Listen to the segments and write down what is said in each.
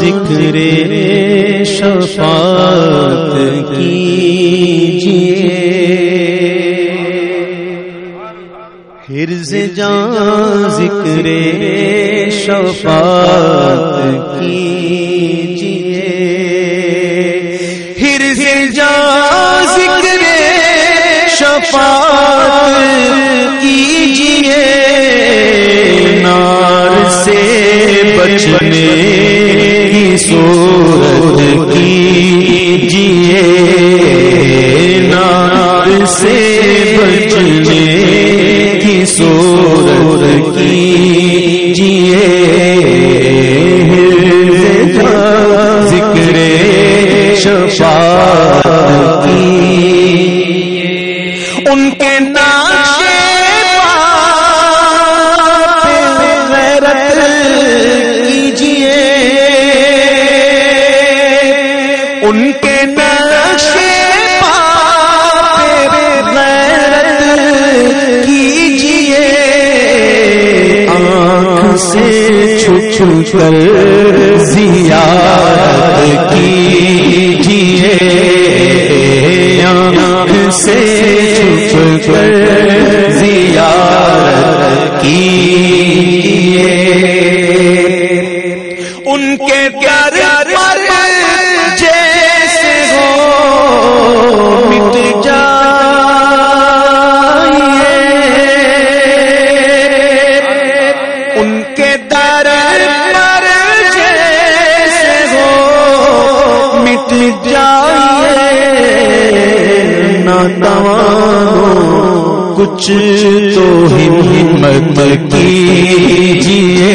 ذکر شفاعت کیجیے حرز جان ذکر شفاعت کیجیے حرز جان ذکر شفاعت کیجیے چشمے کی سورج کی جیے نار سے چھپ کر زیارت کیجیے آنکھ سے چھپ کر ناتوانو کچھ تو ہمت کیجیے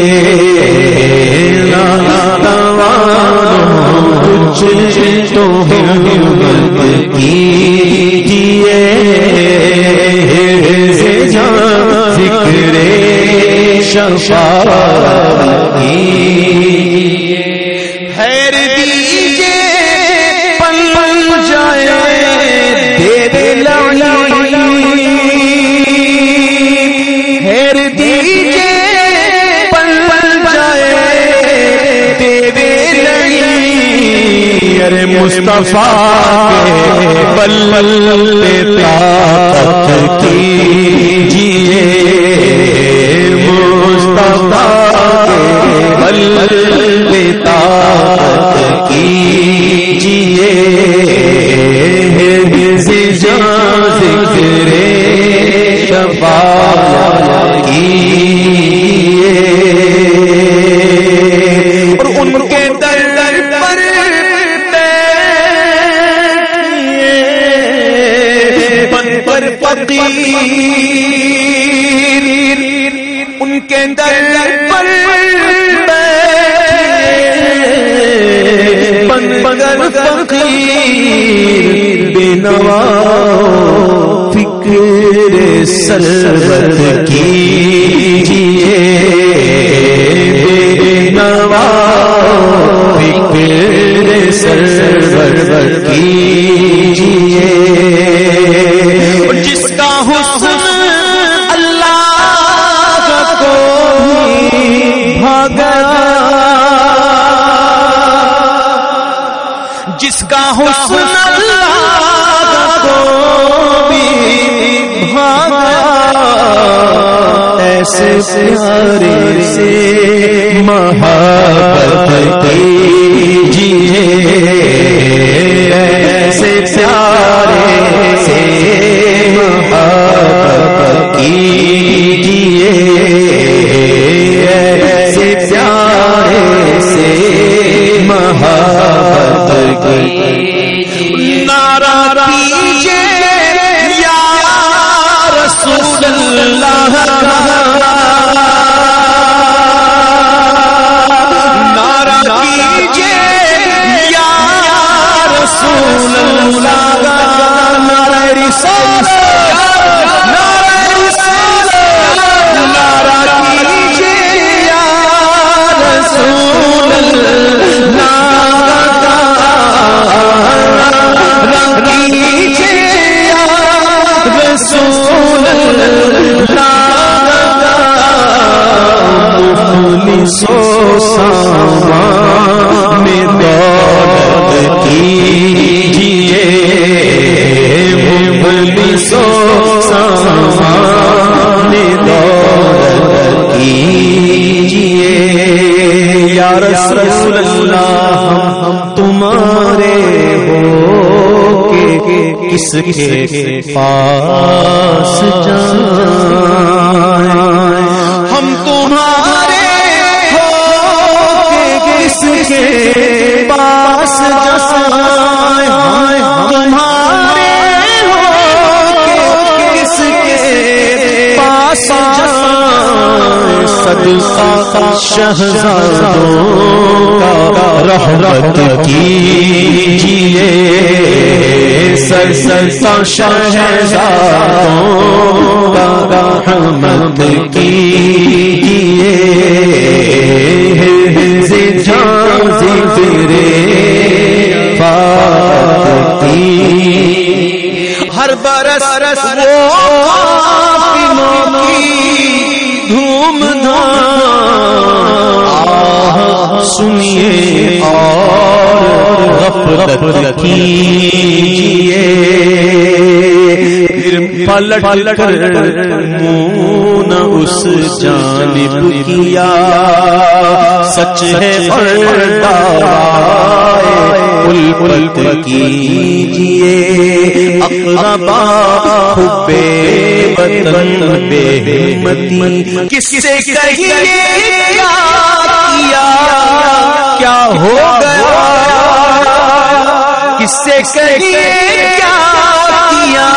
کچھ تو ہمت کیجیے ذکر شفاعت کیجیے ارے مصطفیٰ کے بل کی پر فقیر، ان کے در پر بیٹھئے بن پر فقیر بنوا فکر سربت کیجیے نوا فکر سربت کیجیے حسن اللہ کو بھی بھاگا ایسے پیارے سے محبت کیجیے ایسے سامان دولت کیجیے مبلسو سامان دولت کیجیے یا رسول اللہ، ہم تمہارے ہو کے کس کے پاس جائیں؟ ہم تمہارے کے پاس جائیں تمہارے ہو کس کے پاس جائیں صدقہ شہزادوں کا رحمت کیجیے سر سر سا شہزادوں کا رحمت کیجیے سنیے اور غفلت کیجیے پھر پلٹ کر منہ نہ اس جانب کیا سچ ہے اور پل پل کیجیے اقربا حبے وطن بے ہمتی کس سے کہیے کیا کیا ہو گیا؟ کس سے کیا کیا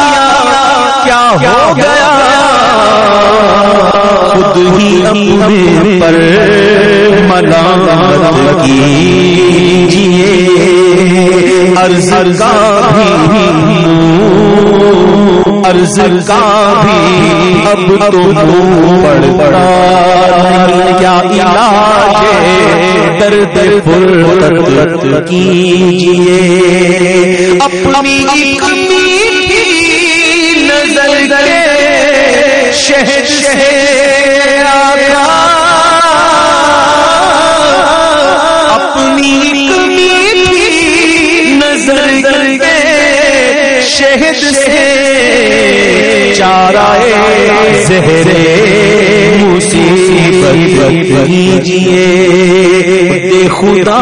کیا ہو گیا؟ خود ہی اپنے پر ملامت کیجیے عرض کا بھی عرض کا بھی اب تم پڑ پڑا کیا علاج درد فرقت کیجیے۔ اپنی ایک میٹھی نظر کے شہر سے آیا اپنی ایک میٹھی نظر کے شہد سے چارائے زہر مصیبت کیجیے۔ خدا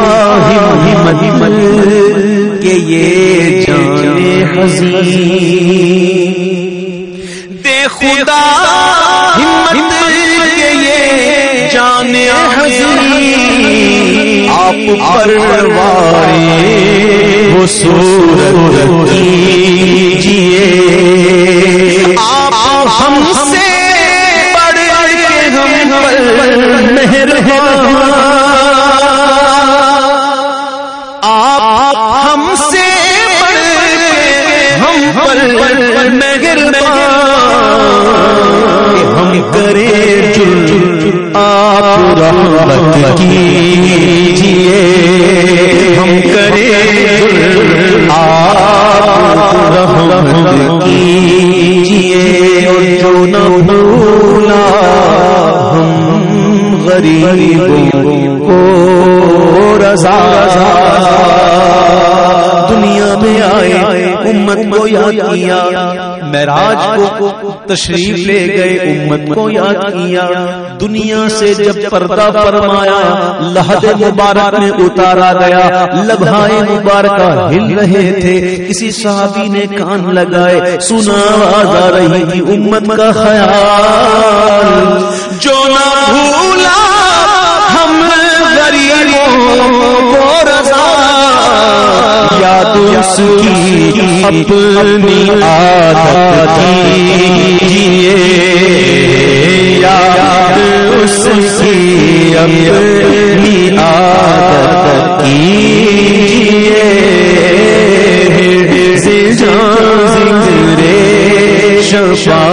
ہمت مل کے یہ جانے حزین دے خدا ہمت کے یہ جان حزین آپ پروارے وہ صورت کیجیے غریبوں کو رضا دنیا میں آئے، امت کو یاد کیا۔ معراج کو تشریف لے گئے، امت کو یاد کیا۔ دنیا سے جب پردہ فرمایا، لہد مبارک میں اتارا گیا۔ لبھائے مبارکہ ہل رہے تھے۔ کسی صحابی نے کان لگائے۔ سنا آواز آ رہی تھی، امت کا خیال۔ جو نہ بھولا کو رضا یاد اس کی اپنی عادت یاد اس کی اپنی عادت ذکر شفا